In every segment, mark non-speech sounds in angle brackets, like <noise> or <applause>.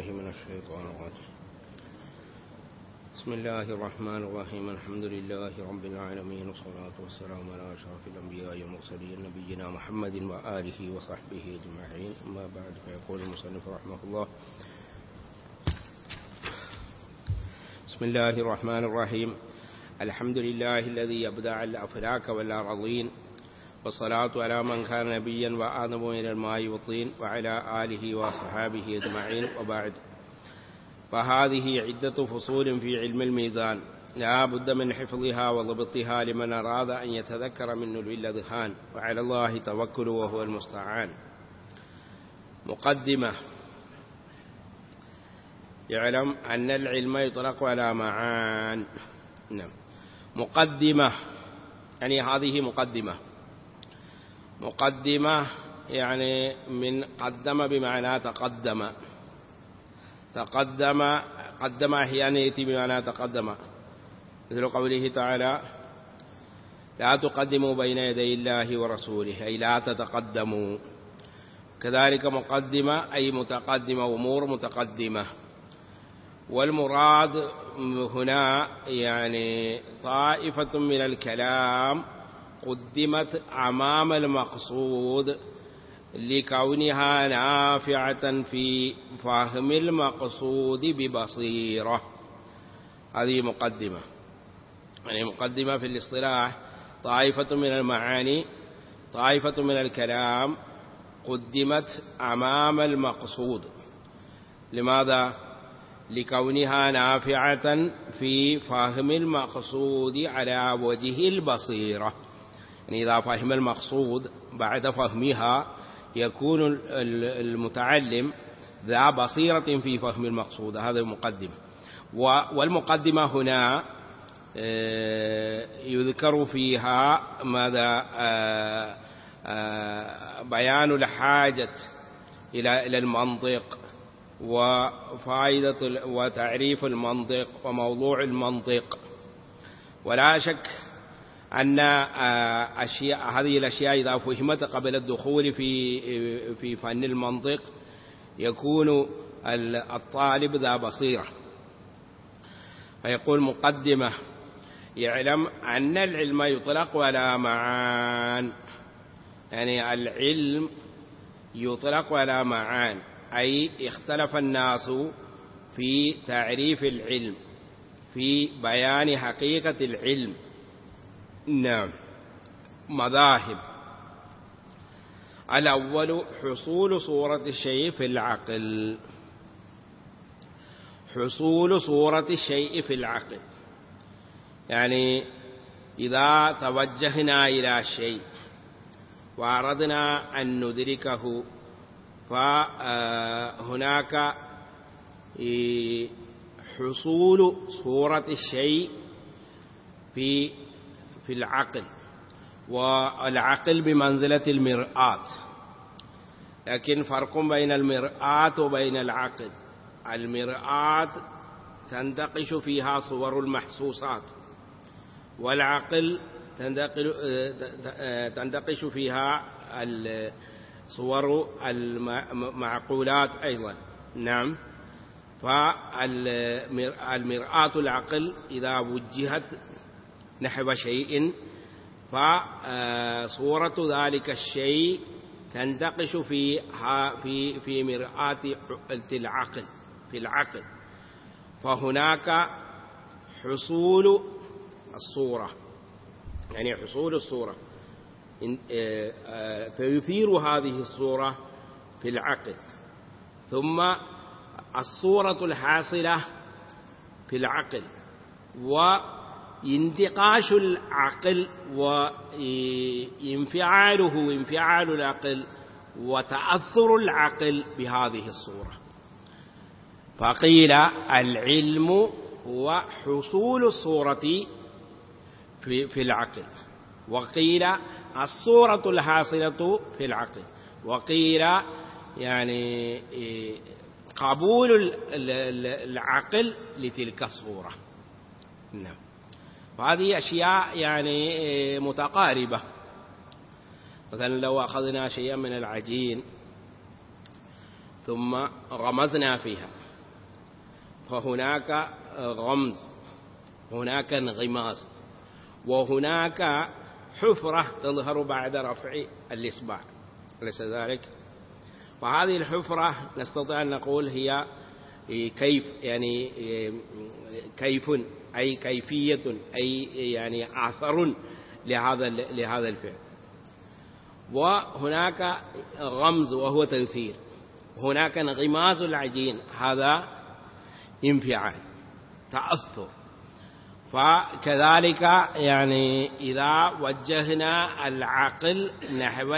بالله من الشيطان الرجيم. بسم الله الرحمن الرحيم. الحمد لله رب العالمين والصلاة والسلام على أشرف الأنبياء والمرسلين نبينا محمد وآله وصحبه أجمعين. أما بعد فيقول المصنف رحمه الله بسم الله الرحمن الرحيم. الحمد لله الذي يبدع الأفلاك والأرضين والصلاة على من كان نبيا وآدم من الماء والطين وعلى آله وصحابه أجمعين وبعد. فهذه عدة فصول في علم الميزان. لا بد من حفظها وضبطها لمن أراد أن يتذكر من نلو الأذهان وعلى الله توكل وهو المستعان. مقدمة. يعلم أن العلم يطلق على معان. نعم. مقدمة. يعني هذه مقدمة. مقدمة يعني من قدم بمعنى تقدم. تقدم قدم أحيانا يأتي بمعنى تقدم. مثل قوله تعالى لا تقدموا بين يدي الله ورسوله أي لا تتقدموا. كذلك مقدمة أي متقدمة أمور متقدمة. والمراد هنا يعني طائفة من الكلام قدمت أمام المقصود لكونها نافعة في فهم المقصود ببصيرة. هذه مقدمة. يعني مقدمة في الاصطلاح. طائفة من المعاني طائفة من الكلام قدمت أمام المقصود. لماذا؟ لكونها نافعة في فهم المقصود على وجه البصيرة. يعني إذا فهم المقصود بعد فهمها يكون المتعلم ذا بصيرة في فهم المقصود هذا المقدمة والمقدمة هنا يذكر فيها ماذا بيان الحاجة إلى المنطق وفائدة وتعريف المنطق وموضوع المنطق. ولا شك أن أشياء هذه الأشياء إذا فهمت قبل الدخول في في فن المنطق يكون الطالب ذا بصيرة. فيقول مقدمة يعلم أن العلم يطلق على معان. يعني العلم يطلق على معان أي اختلف الناس في تعريف العلم في بيان حقيقة العلم. نعم. مذاهب. الأول حصول صورة الشيء في العقل. حصول صورة الشيء في العقل. يعني إذا توجهنا إلى شيء وأردنا أن ندركه فهناك حصول صورة الشيء في في العقل والعقل بمنزلة المرآة. لكن فرق بين المرآة وبين العقل. المرآة تندقش فيها صور المحسوسات والعقل تندقش فيها صور المعقولات أيضا. نعم. فالمرآة العقل إذا وجهت نحو شيء فصورة ذلك الشيء تندقش في في في مرآة العقل في العقل. فهناك حصول الصورة يعني حصول الصورة. تيثير هذه الصورة في العقل. ثم الصورة الحاصلة في العقل وانتقاش العقل وانفعاله انفعال العقل وتأثر العقل بهذه الصورة. فقيل العلم هو حصول الصورة في, في العقل. وقيل الصورة الحاصلة في العقل. وقيل يعني قبول العقل لتلك الصورة. نعم. وهذه أشياء يعني متقاربة مثلا لو أخذنا شيئا من العجين ثم غمزنا فيها فهناك غمز هناك انغماس وهناك حفرة تظهر بعد رفع الإصبع أليس ذلك؟ وهذه الحفرة نستطيع أن نقول هي كيف يعني كيف أي كيفية أي يعني أثر لهذا لهذا الفعل. وهناك غمز وهو تنثير. هناك انغماس العجين. هذا انفعال تأثر. فكذلك يعني إذا وجهنا العقل نحو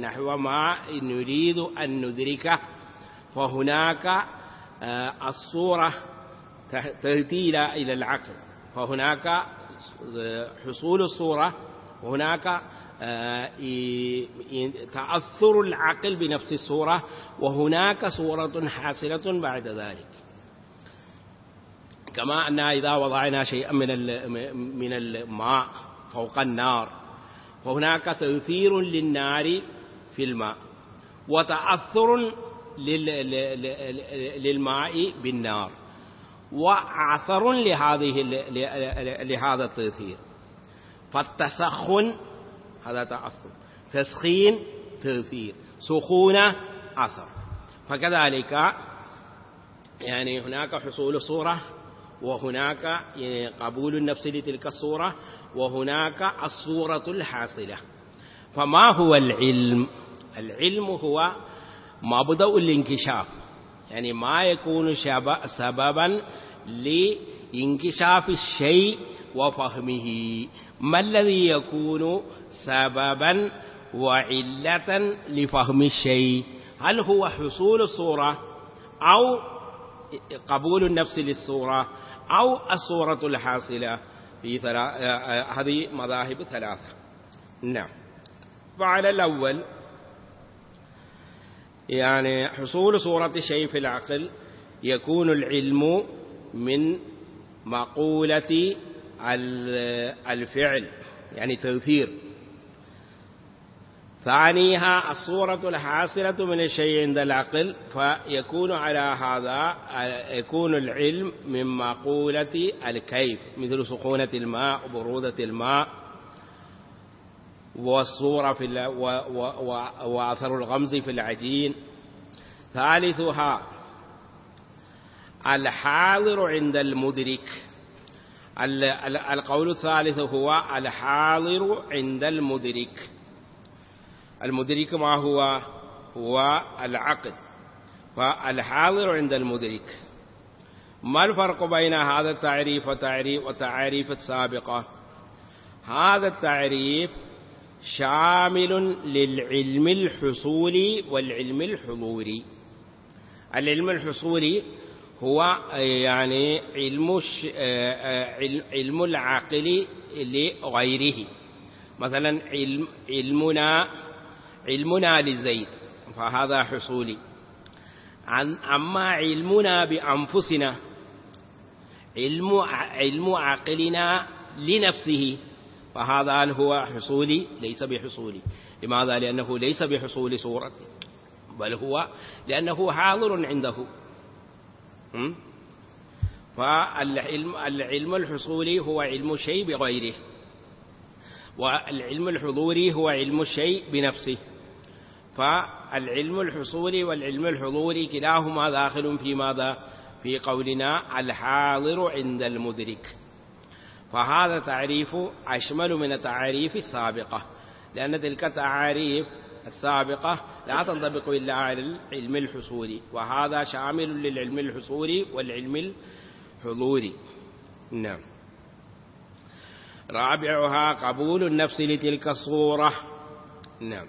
نحو ما نريد أن ندركه فهناك الصورة تهدي إلى العقل. فهناك حصول الصورة وهناك تأثر العقل بنفس الصورة وهناك صورة حاصلة بعد ذلك. كما أن إذا وضعنا شيئا من من الماء فوق النار فهناك تأثير للنار في الماء وتأثر للماء بالنار. وعثر لهذه لهذا التأثير فالتسخن هذا تأثر. تسخين تأثير سخونة أثر. فكذلك يعني هناك حصول صورة وهناك يعني قبول النفس لتلك الصورة وهناك الصورة الحاصلة. فما هو العلم؟ العلم هو مبدأ الانكشاف. يعني ما يكون سببا لانكشاف الشيء وفهمه. ما الذي يكون سببا وعلة لفهم الشيء؟ هل هو حصول الصورة أو قبول النفس للصورة أو الصورة الحاصلة في هذه مذاهب ثلاثة. نعم. فعلى الأول يعني حصول صورة شيء في العقل يكون العلم من مقولة الفعل يعني تأثير ثانيها الصورة الحاصلة من الشيء عند العقل فيكون على هذا يكون العلم من مقولة الكيف مثل سخونة الماء وبرودة الماء. والصورة في وأثر الغمز في العجين. ثالثها الحاضر عند المدرك. القول الثالث هو الحاضر عند المدرك. المدرك ما هو؟ هو العقل فالحاضر عند المدرك. ما الفرق بين هذا التعريف وتعريف وتعريف السابقة؟ هذا التعريف شامل للعلم الحصولي والعلم الحضوري العلم الحصولي هو يعني علم علم العقل لغيره. مثلا علم علمنا علمنا للزيت فهذا حصولي عن أما علمنا بأنفسنا علم علم عقلنا لنفسه فهذا هو حصولي؟ ليس بحصولي. لماذا؟ لأنه ليس بحصول صورة بل هو لأنه حاضر عنده. فالعلم العلم الحصولي هو علم الشيء بغيره. والعلم الحضوري هو علم الشيء بنفسه. فالعلم الحصولي والعلم الحضوري كلاهما داخل في ماذا؟ في قولنا الحاضر عند المدرك. فهذا تعريف أشمل من التعاريف السابقة لأن تلك التعاريف السابقة لا تنطبق إلا على العلم الحصولي وهذا شامل للعلم الحصولي والعلم الحضوري. نعم. رابعها قبول النفس لتلك الصورة. نعم.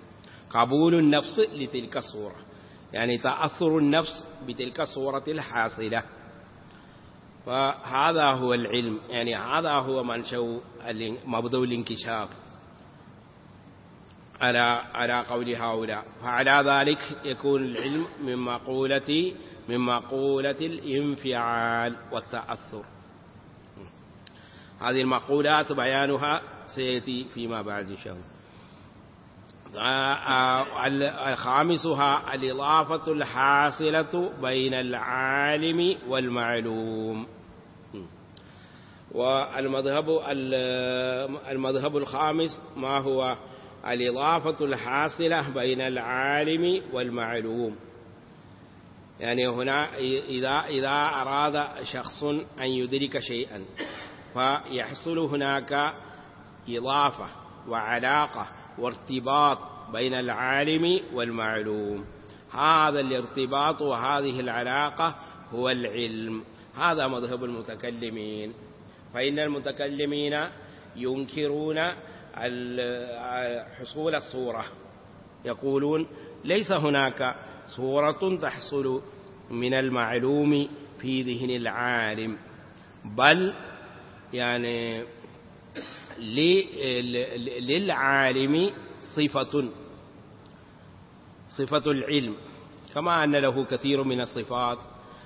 قبول النفس لتلك الصورة يعني تأثر النفس بتلك الصورة الحاصلة. فهذا هو العلم. يعني هذا هو منشأ مبدأ الانكشاف على على قول هؤلاء. فعلى ذلك يكون العلم من مقولة من مقولة الانفعال والتأثر. هذه المقولات بيانها سيأتي فيما بعد إن شاء الله. خامسها الإضافة الحاصلة بين العالم والمعلوم. والمذهب المذهب الخامس ما هو؟ الإضافة الحاصلة بين العالم والمعلوم. يعني هنا إذا إذا أراد شخص أن يدرك شيئا فيحصل هناك إضافة وعلاقة وارتباط بين العالم والمعلوم. هذا الارتباط وهذه العلاقة هو العلم. هذا مذهب المتكلمين. فإن المتكلمين ينكرون حصول الصورة. يقولون ليس هناك صورة تحصل من المعلوم في ذهن العالم. بل يعني للعالم صفة. صفة العلم. كما أن له كثير من الصفات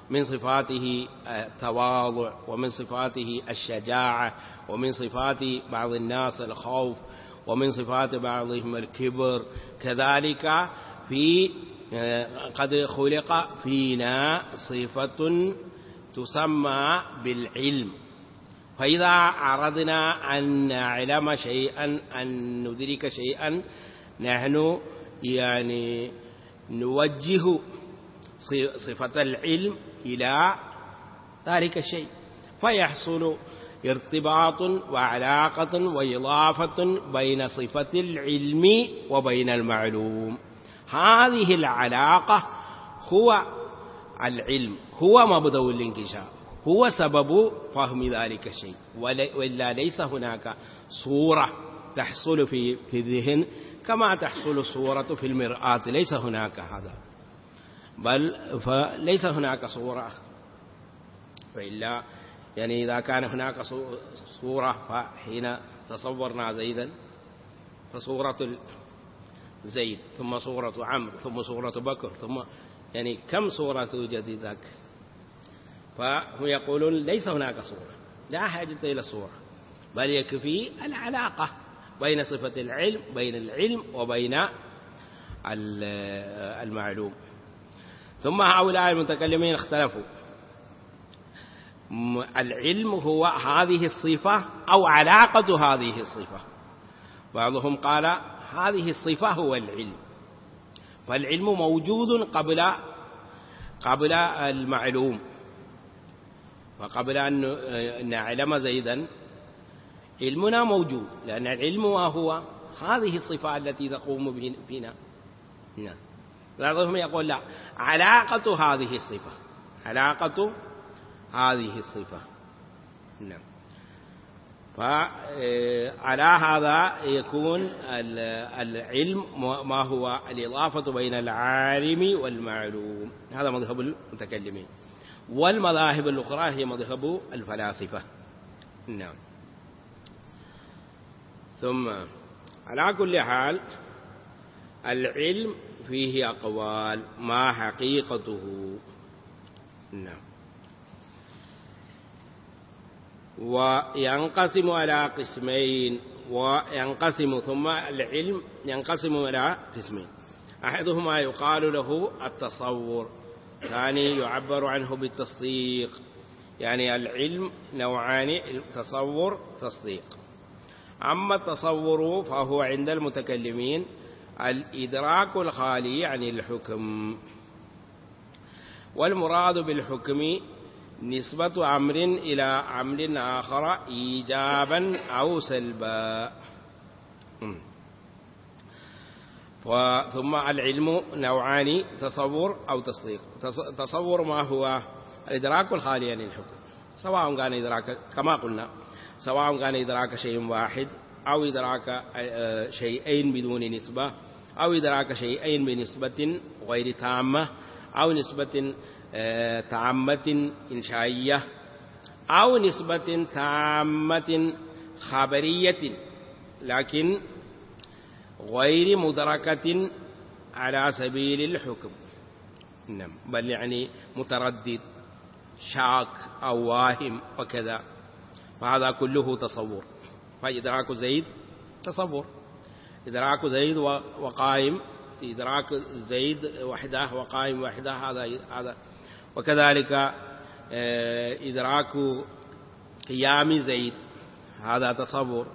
من صفاته التواضع ومن صفاته الشجاعة ومن صفات بعض الناس الخوف ومن صفات بعضهم الكبر. كذلك في قد خلق فينا صفة تسمى بالعلم. فإذا أردنا أن نعلم شيئا أن ندرك شيئا نحن يعني نوجه صفة العلم إلى ذلك الشيء. فيحصل ارتباط وعلاقة وإضافة بين صفة العلم وبين المعلوم. هذه العلاقة هو العلم هو مبدأ الانكشاف. هو سبب فهم ذلك الشيء وإلا ليس هناك صورة تحصل في في الذهن كما تحصل الصورة في المرآة. ليس هناك هذا. بل فليس هناك صورة. فإلا يعني إذا كان هناك صورة فحين تصورنا زيدا فصورة زيد ثم صورة عمرو ثم صورة بكر ثم يعني كم صورة توجد ذاك؟ فهم يقولون ليس هناك صورة. لا حاجة إلى الصورة بل يكفي العلاقة بين صفة العلم بين العلم وبين المعلوم. ثم هؤلاء المتكلمين اختلفوا. العلم هو هذه الصفة أو علاقة هذه الصفة. بعضهم قال هذه الصفة هو العلم. فالعلم موجود قبل قبل المعلوم. وقبل أن نعلم زيدا علمنا موجود لأن العلم ما هو هذه الصفة التي تقوم فينا. نعم. بعضهم يقول لا علاقة هذه الصفة. علاقة هذه الصفة. نعم. فعلى هذا يكون العلم ما هو الإضافة بين العالم والمعلوم. هذا مذهب المتكلمين. والمذاهب الأخرى هي مذهب الفلاسفة. نعم. ثم على كل حال العلم فيه أقوال ما حقيقته. نعم. وينقسم على قسمين وينقسم ثم العلم ينقسم إلى قسمين. أحدهما يقال له التصور. ثاني يعبر عنه بالتصديق. يعني العلم نوعان تصور تصديق. أما التصور فهو عند المتكلمين الإدراك الخالي عن الحكم. والمراد بالحكم نسبة أمر إلى أمر آخر إيجابا أو سلبا. ثم العلم نوعان تصور أو تصديق. تصور ما هو؟ الإدراك الخالي عن الحكم سواء كان إدراك كما قلنا سواء كان إدراك شيء واحد أو إدراك شيئين بدون نسبة أو إدراك شيئين بنسبة غير تامة أو نسبة تامة إنشائية أو نسبة تامة خبرية. لكن غير مدركة على سبيل الحكم. نعم. بل يعني متردد شاك أو واهم وكذا. فهذا كله تصور. فإدراك زيد تصور. إدراك زيد وقائم. إدراك زيد وحده وقائم وحده هذا هذا. وكذلك آه، إدراك قيام زيد. هذا تصور.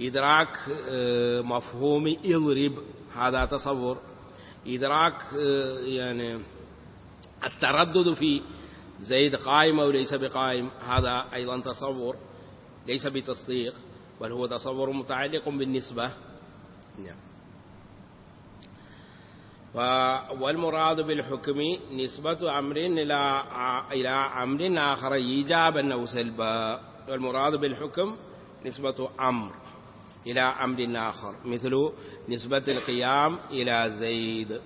إدراك آه، مفهوم اضرب هذا تصور. إدراك آه، يعني التردد في زيد قائم أو ليس بقائم هذا أيضا تصور ليس بتصديق بل هو تصور متعلق بالنسبة. نعم. والمراد بالحكم نسبة أمر إلى إلى أمر آخر إيجابا أو سلبا. والمراد بالحكم نسبة أمر. إلى أمر آخر مثل نسبة القيام إلى زيد.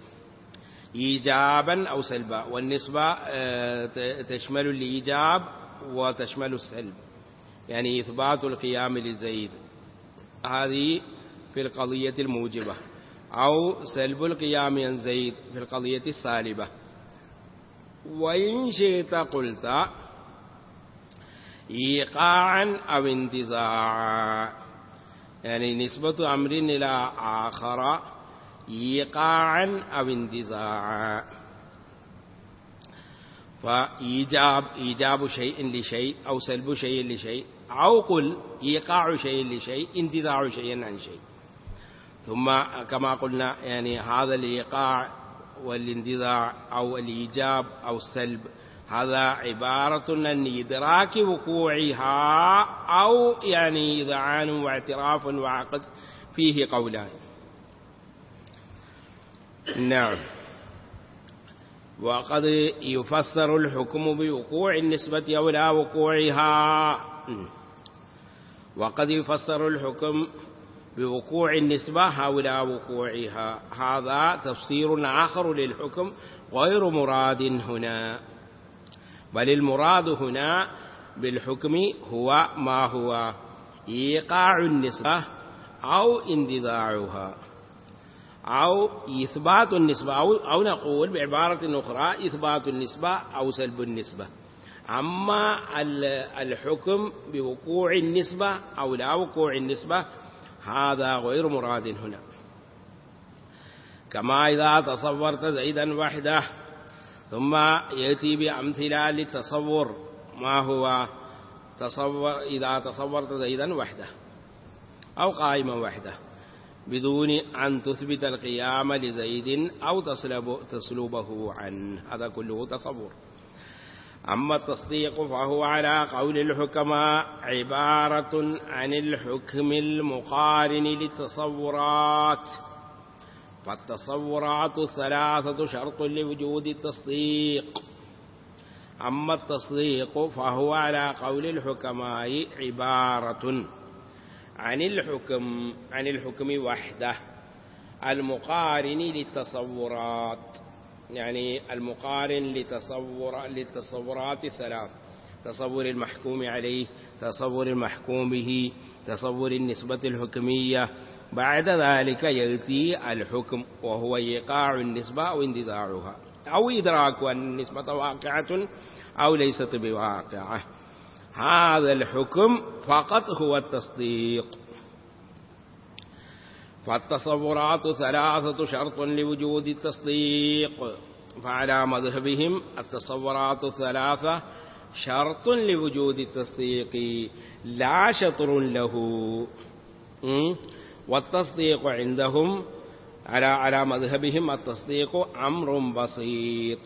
إيجابا أو سلبا والنسبة آه، تشمل الإيجاب وتشمل السلب. يعني إثبات القيام لزيد. هذه في القضية الموجبة. أو سلب القيام عن زيد في القضية السالبة. وإن شئت قلت إيقاعا أو انتزاعا. يعني نسبة أمر إلى آخر إيقاعا أو انتزاعا. فإيجاب إيجاب شيء لشيء أو سلب شيء لشيء أو قل إيقاع شيء لشيء انتزاع شيء عن شيء. ثم كما قلنا يعني هذا الإيقاع والانتزاع أو الإيجاب أو السلب هذا عبارة عن إدراك وقوعها أو يعني إذعان واعتراف وعقد فيه قولان. نعم. وقد يفسر الحكم بوقوع النسبة أو لا وقوعها. وقد يفسر الحكم بوقوع النسبة أو لا وقوعها. هذا تفسير آخر للحكم غير مراد هنا. بل المراد هنا بالحكم هو ما هو؟ إيقاع النسبة أو اندزاعها أو إثبات النسبة أو, أو نقول بعبارة أخرى إثبات النسبة أو سلب النسبة. أما الحكم بوقوع النسبة أو لا وقوع النسبة هذا غير مراد هنا. كما إذا تصورت زيدا وحده ثم يأتي بأمثلة للتصور. ما هو؟ تصور إذا تصورت زيدا وحده أو قائما وحده بدون أن تثبت القيام لزيد أو تسلب تسلبه عنه. هذا كله تصور. أما التصديق فهو على قول الحكماء عبارة عن الحكم المقارن للتصورات. فالتصورات الثلاثة شرط لوجود التصديق. أما التصديق فهو على قول الحكماء عبارة عن الحكم عن الحكم وحده المقارن للتصورات يعني المقارن لتصور للتصورات الثلاث تصور المحكوم عليه تصور المحكوم به تصور النسبة الحكمية بعد ذلك يأتي الحكم وهو إيقاع النسبة أو انتزاعها أو إدراك أن النسبة واقعة أو ليست بواقعة. هذا الحكم فقط هو التصديق. فالتصورات ثلاثة شرط لوجود التصديق. فعلى مذهبهم التصورات الثلاثة شرط لوجود التصديق. لا شطر له. والتصديق عندهم على على مذهبهم التصديق أمر بسيط.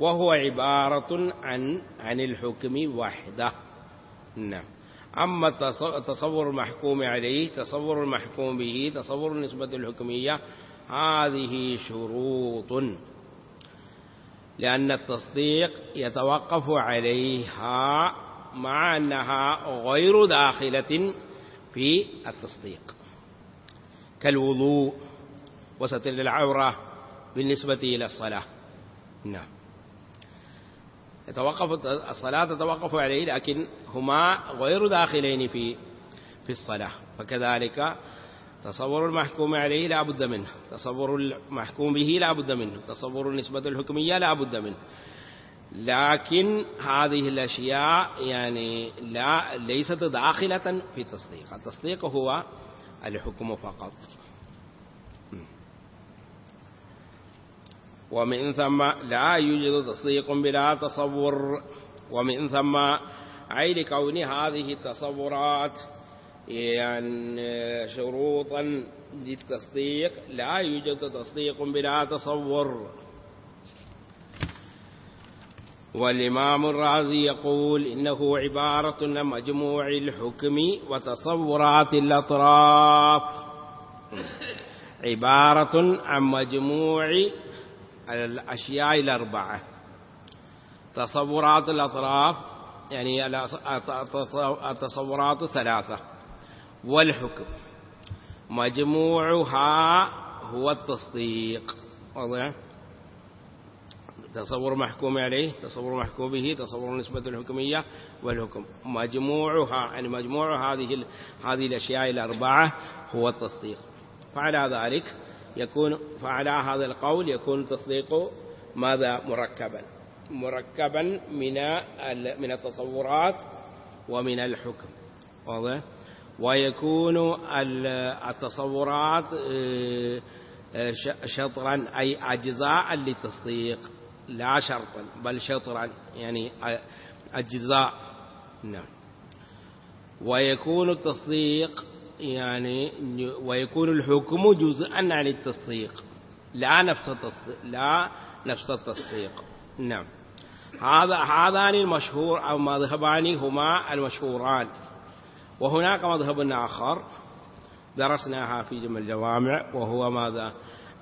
وهو عبارة عن عن الحكم وحده. نعم. أما التصور المحكوم عليه تصور المحكوم به تصور النسبة الحكمية هذه شروط. لأن التصديق يتوقف عليها مع أنها غير داخلة في التصديق. كالوضوء وستر العورة بالنسبة إلى الصلاة. نعم. يتوقف الصلاة تتوقف عليه لكن هما غير داخلين في في الصلاة. فكذلك تصور المحكوم عليه لا بد منه. تصور المحكوم به لا بد منه. تصور النسبة الحكمية لا بد منه. لكن هذه الأشياء يعني لا ليست داخلة في التصديق التصديق هو الحكم فقط. ومن ثم لا يوجد تصديق بلا تصور. ومن ثم أي لكون هذه التصورات يعني شروطا للتصديق لا يوجد تصديق بلا تصور. والإمام الرازي يقول إنه عبارة عن مجموع الحكم وتصورات الأطراف. عبارة عن مجموع الأشياء الأربعة. تصورات الأطراف يعني التصورات ثلاثة. والحكم. مجموعها هو التصديق. واضح؟ تصور محكوم عليه تصور محكوم به تصور نسبة الحكمية والحكم. مجموعها يعني مجموع هذه هذه الأشياء الأربعة هو التصديق. فعلى ذلك يكون فعلى هذا القول يكون التصديق ماذا؟ مركبا. مركبا من من التصورات ومن الحكم. واضح؟ ويكون التصورات آه، آه، شطرا أي أجزاء للتصديق. لا شرطا بل شطرا يعني أجزاء. نعم. ويكون التصديق يعني ويكون الحكم جزءا عن التصديق. لا نفس التصديق لا نفس التصديق. نعم. هذا هذان المشهور أو مذهبان هما المشهوران. وهناك مذهب آخر درسناها في جمع الجوامع وهو ماذا؟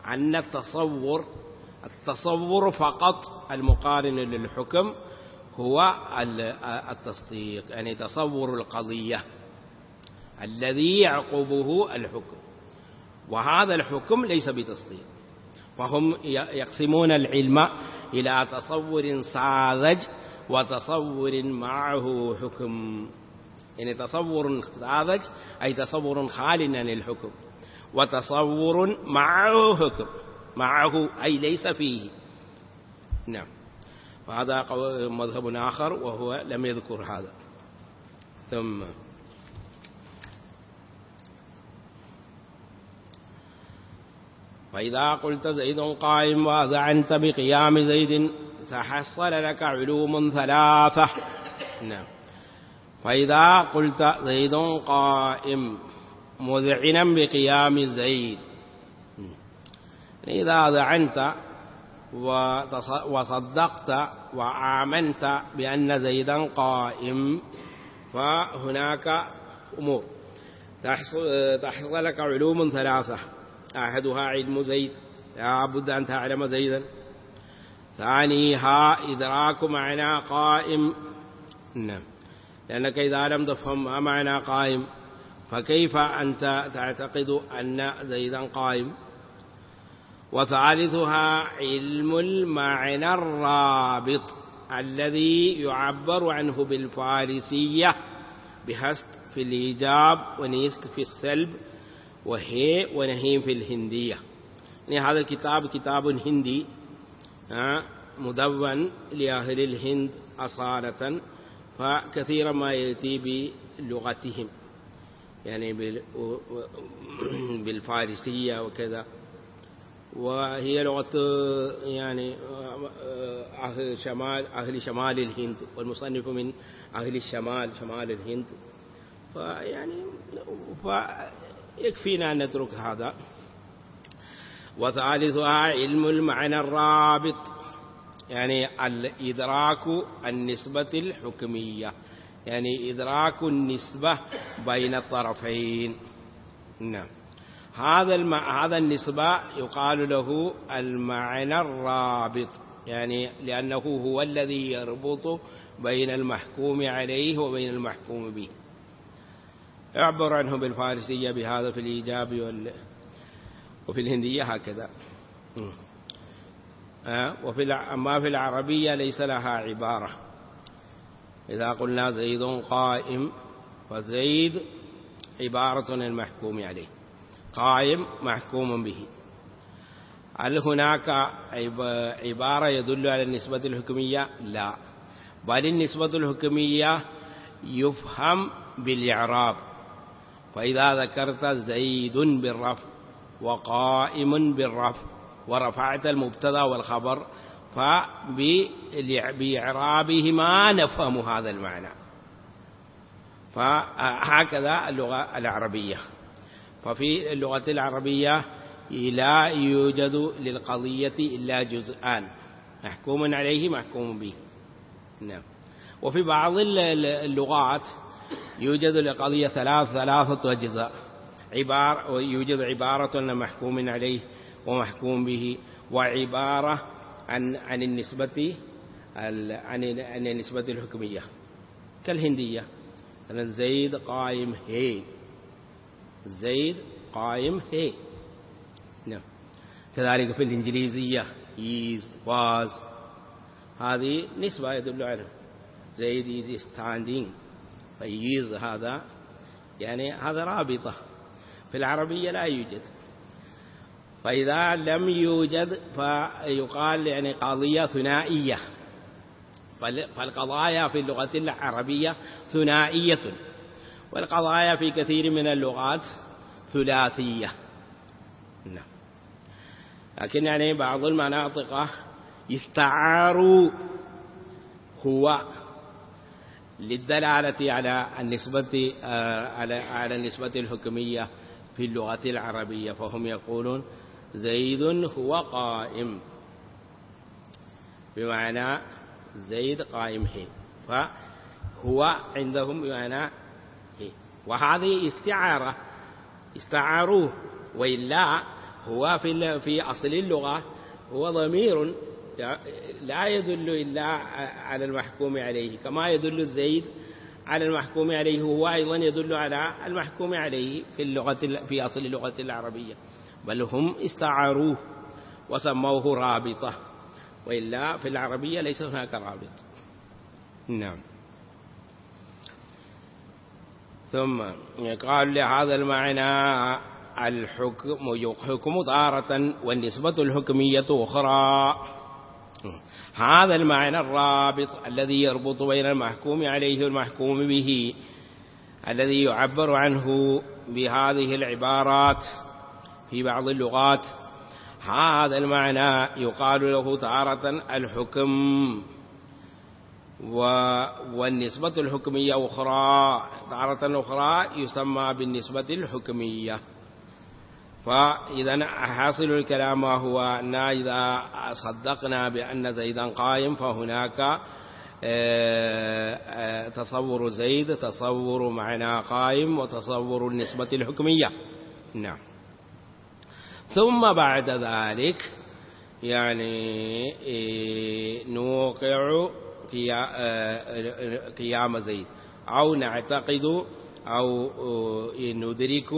أن التصور التصور فقط المقارن للحكم هو التصديق يعني تصور القضية الذي يعقبه الحكم. وهذا الحكم ليس بتصديق. فهم يقسمون العلم إلى تصور ساذج وتصور معه حكم. يعني تصور ساذج أي تصور خال عن الحكم وتصور معه حكم. معه أي ليس فيه. نعم. وهذا مذهب آخر وهو لم يذكر هذا. ثم فإذا قلت زيد قائم وأذعنت بقيام زيد تحصل لك علوم ثلاثة. نعم. فإذا قلت زيد قائم مذعنا بقيام زيد إذا ذعنت وصدقت وآمنت بأن زيدا قائم فهناك أمور. تحصل لك علوم ثلاثة. أحدها علم زيد. لا بد أن تعلم زيدا. ثانيها إدراك معنى قائم. نعم. لأنك إذا لم تفهم ما معنى قائم فكيف أنت تعتقد أن زيدا قائم؟ وثالثها علم المعنى الرابط الذي يعبر عنه بالفارسية بهست في الإيجاب ونيسك في السلب وهي ونهيم في الهندية. يعني هذا الكتاب كتاب هندي مدون لأهل الهند أصالة فكثيرا ما يأتي بلغتهم يعني <clears throat> بالفارسية وكذا. وهي لغة يعني أهل شمال أهل شمال الهند والمصنف من أهل الشمال شمال الهند. فيعني فيكفينا أن نترك هذا. وثالثها علم المعنى الرابط يعني الإدراك النسبة الحكمية يعني إدراك النسبة بين الطرفين. نعم. هذا الم... هذا النسبة يقال له المعنى الرابط يعني لأنه هو الذي يربط بين المحكوم عليه وبين المحكوم به. يعبر عنه بالفارسية بهذا في الإيجاب وال... وفي الهندية هكذا. وفي أما في العربية ليس لها عبارة. إذا قلنا زيد قائم فزيد عبارة المحكوم عليه. قائم محكوم به. هل هناك عبارة يدل على النسبة الحكمية؟ لا. بل النسبة الحكمية يفهم بالإعراب. فإذا ذكرت زيد بالرفع وقائم بالرفع ورفعت المبتدأ والخبر فبإعرابهما نفهم هذا المعنى. فهكذا اللغة العربية. ففي اللغة العربية لا يوجد للقضية إلا جزءان محكوم عليه محكوم به. نعم. وفي بعض اللغات يوجد للقضية ثلاث ثلاثة أجزاء عبارة يوجد عبارة محكوم عليه ومحكوم به وعبارة عن عن النسبة عن عن النسبة الحكمية. كالهندية. زيد قائم هي زيد قائم هي. نعم. كذلك في الإنجليزية is was. هذه نسبة يدل على زيد is standing. فيز هذا يعني هذا رابطة. في العربية لا يوجد. فإذا لم يوجد فيقال يعني قضية ثنائية. فالقضايا في اللغة العربية ثنائية. والقضايا في كثير من اللغات ثلاثية. نعم. لكن يعني بعض المناطق يستعار هو للدلالة على النسبة على النسبة الحكمية في اللغة العربية فهم يقولون زيد هو قائم. بمعنى زيد قائم حين. فهو عندهم بمعنى وهذه استعارة. استعاروه. وإلا هو في في أصل اللغة هو ضمير لا يدل إلا على المحكوم عليه. كما يدل الزيد على المحكوم عليه هو أيضا يدل على المحكوم عليه في اللغة في أصل اللغة العربية. بل هم استعاروه وسموه رابطة. وإلا في العربية ليس هناك رابط. نعم. ثم قال لهذا المعنى الحكم يحكم تارة والنسبة الحكمية أخرى. هذا المعنى الرابط الذي يربط بين المحكوم عليه والمحكوم به الذي يعبر عنه بهذه العبارات في بعض اللغات. هذا المعنى يقال له تارة الحكم. والنسبة الحكمية أخرى تارة أخرى يسمى بالنسبة الحكمية. فإذا حاصل الكلام هو أن إذا صدقنا بأن زيدا قائم فهناك آه، آه، تصور زيد تصور معنى قائم وتصور النسبة الحكمية. نعم. ثم بعد ذلك يعني آه، نوقع قيام زيد. أو نعتقد أو ندرك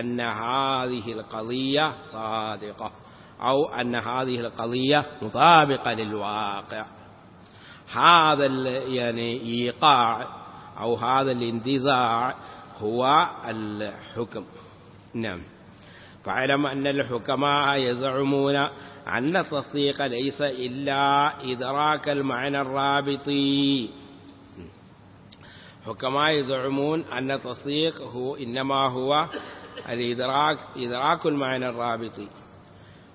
أن هذه القضية صادقة. أو أن هذه القضية مطابقة للواقع. هذا يعني إيقاع أو هذا الاندزاع هو الحكم. نعم. فاعلم أن الحكماء يزعمون أن التصديق ليس إلا إدراك المعنى الرابطي حكماء يزعمون أن التصديق هو إنما هو الإدراك إدراك المعنى الرابطي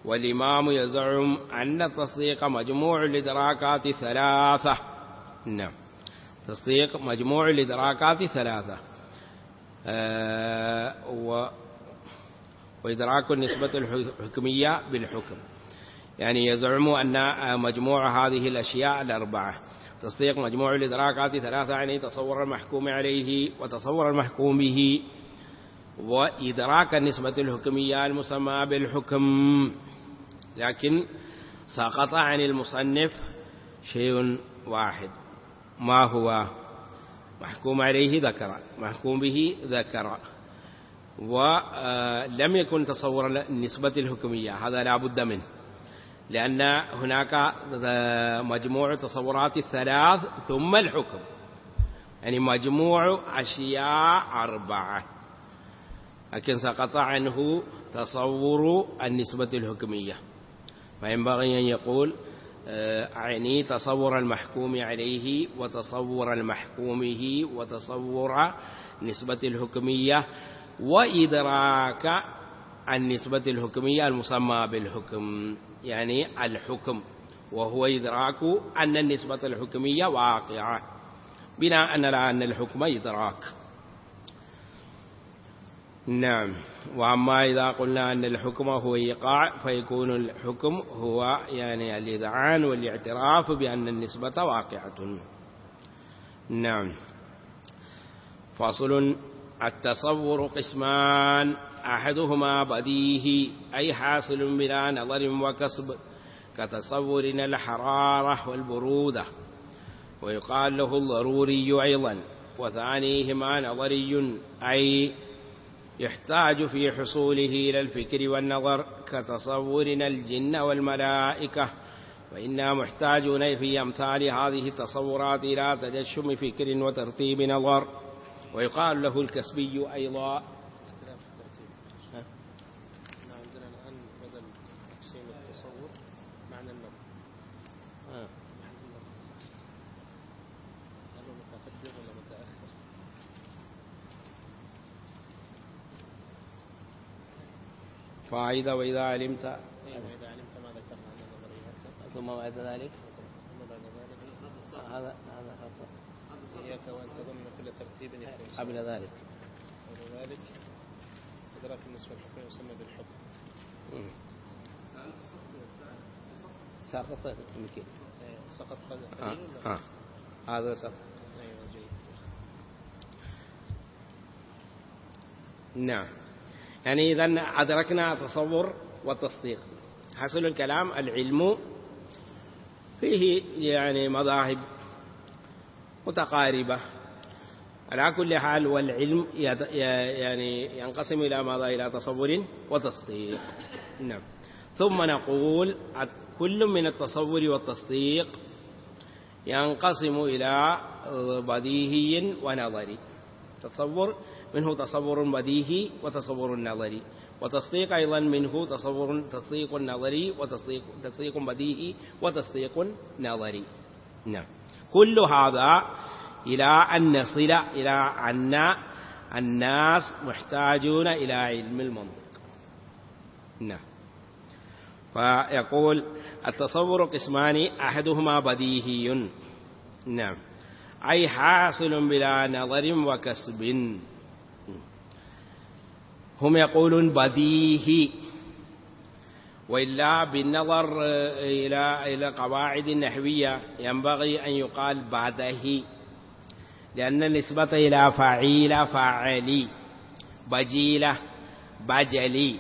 والإمام يزعم أن التصديق مجموع الإدراكات ثلاثة. نعم. تصديق مجموع الإدراكات ثلاثة. آه و وإدراك النسبة الحكمية بالحكم. يعني يزعم أن مجموع هذه الأشياء الأربعة. تصديق مجموع الإدراكات ثلاثة يعني تصور المحكوم عليه وتصور المحكوم به وإدراك النسبة الحكمية المسمى بالحكم. لكن سقط عن المصنف شيء واحد. ما هو؟ محكوم عليه ذكر. محكوم به ذكر. ولم يكن تصور النسبة الحكمية هذا لا بد منه. لأن هناك مجموع تصورات الثلاث ثم الحكم. يعني مجموع أشياء أربعة. لكن سقط عنه تصور النسبة الحكمية فينبغي أن يقول أعني تصور المحكوم عليه وتصور المحكومه وتصور نسبة الحكمية وإدراك النسبة الحكمية المسمى بالحكم يعني الحكم وهو إدراك أن النسبة الحكمية واقعة بناء على أن الحكم إدراك. نعم. وأما إذا قلنا أن الحكم هو إيقاع فيكون الحكم هو يعني الإذعان والاعتراف بأن النسبة واقعة. نعم. فصل التصور قسمان. أحدهما بديهي أي حاصل بلا نظر وكسب كتصورنا الحرارة والبرودة. ويقال له الضروري أيضا وثانيهما نظري أي يحتاج في حصوله إلى الفكر والنظر كتصورنا الجن والملائكة. وإنا محتاجون في أمثال هذه التصورات إلى تجشم فكر وترتيب نظر. ويقال له الكسبي أيضا؟ فإذا وإذا علمت. أيوة إذا علمت ما ذكرنا أن ثم بعد ذلك. ثم بعد ذلك. هذا هذا إياك وأن تظن كل ترتيب يكون قبل ذلك. قبل ذلك إدراك النسبة الحكمية يسمى بالحكم. سقط يمكن. إيه، سقط قليل آه. آه. هذا سقط. أيوة جيد. نعم. يعني إذا أدركنا تصور وتصديق. حصل الكلام العلم فيه يعني مذاهب متقاربة. على كل حال والعلم يعني ينقسم إلى ماذا؟ إلى تصور وتصديق. نعم. ثم نقول كل من التصور والتصديق ينقسم إلى بديهي ونظري. تصور منه تصور بديهي وتصور نظري وتصديق أيضا منه تصور تصديق نظري وتصديق تصديق بديهي وتصديق نظري نعم. كل هذا إلى أن نصل إلى أن الناس محتاجون إلى علم المنطق. نعم. فيقول التصور قسمان أحدهما بديهي. نعم. أي حاصل بلا نظر وكسب. هم يقولون بديهي. وإلا بالنظر إلى إلى قواعد النحوية ينبغي أن يقال بدهي لأن النسبة إلى فعيل فاعلي بجيلة بجلي.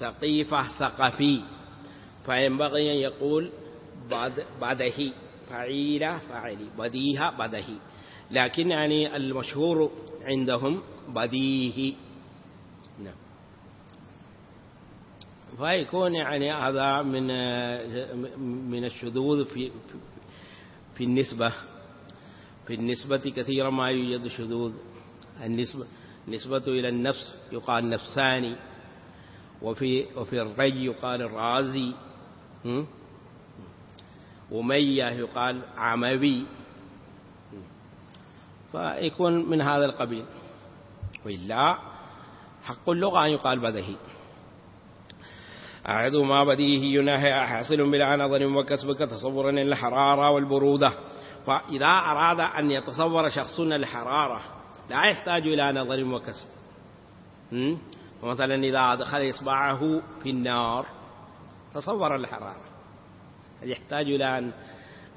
سقيفة سقفي فينبغي أن يقول بدهي فعيلة فاعلي بديهة بدهي لكن يعني المشهور عندهم بديهي نعم فيكون يعني هذا من من الشذوذ في في النسبة في النسبة كثيرا ما يوجد شذوذ. النسبة النسبة إلى النفس يقال نفساني وفي وفي الري يقال الرازي م? ومية يقال عموي فيكون من هذا القبيل. وإلا حق اللغة أن يقال بدهي. أحدهما بديهي نهي حاصل بلا نظر وكسب كتصور الحرارة والبرودة. فإذا أراد أن يتصور شخص الحرارة لا يحتاج إلى نظر وكسب? مثلا إذا أدخل إصبعه في النار تصور الحرارة. يحتاج إلى أن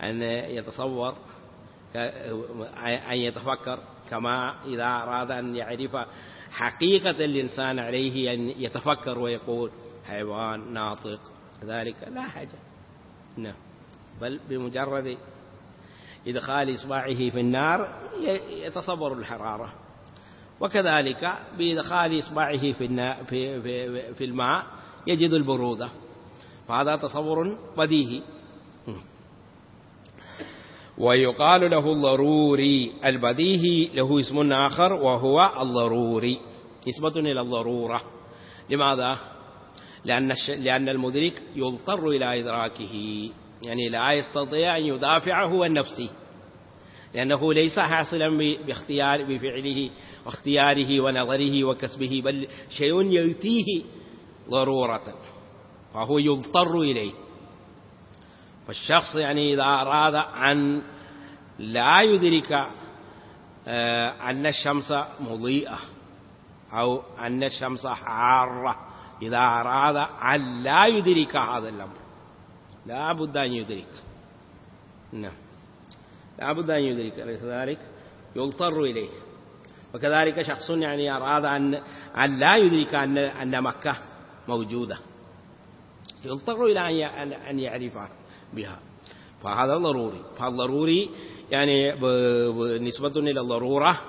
أن يتصور؟ أن يتفكر. كما إذا أراد أن يعرف حقيقة الإنسان عليه أن يتفكر ويقول. حيوان ناطق. ذلك لا حاجة. نعم. بل بمجرد إدخال إصبعه في النار ي- يتصور الحرارة. وكذلك بإدخال إصبعه في, في, في, في الماء يجد البرودة. فهذا تصور بديهي. ويقال له الضروري. البديهي له اسم آخر وهو الضروري. نسبة إلى الضرورة. لماذا؟ لأن. لأن المدرك يضطر إلى إدراكه يعني لا يستطيع أن يدافع هو عن نفسه لأنه ليس حاصلا باختيار بفعله واختياره ونظره وكسبه بل شيء يأتيه ضرورة فهو يضطر إليه فالشخص يعني إذا أراد أن لا يدرك آه، أن الشمس مضيئة أو أن الشمس حارة إذا أراد أن لا يدرك هذا الأمر. لا بد أن يدرك. نعم. لا بد أن يدرك أليس ذلك؟ يضطر إليه. وكذلك شخص يعني أراد أن, أن لا يدرك أن, أن مكة موجودة. يضطر إلى أن أن يعرف بها. فهذا ضروري. فالضروري يعني نسبة إلى الضرورة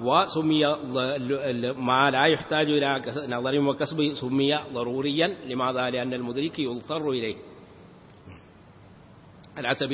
وسمي ما لا يحتاج إلى نظر وكسب سمي ضروريا لماذا؟ لأن المدرك يضطر إليه على سبيل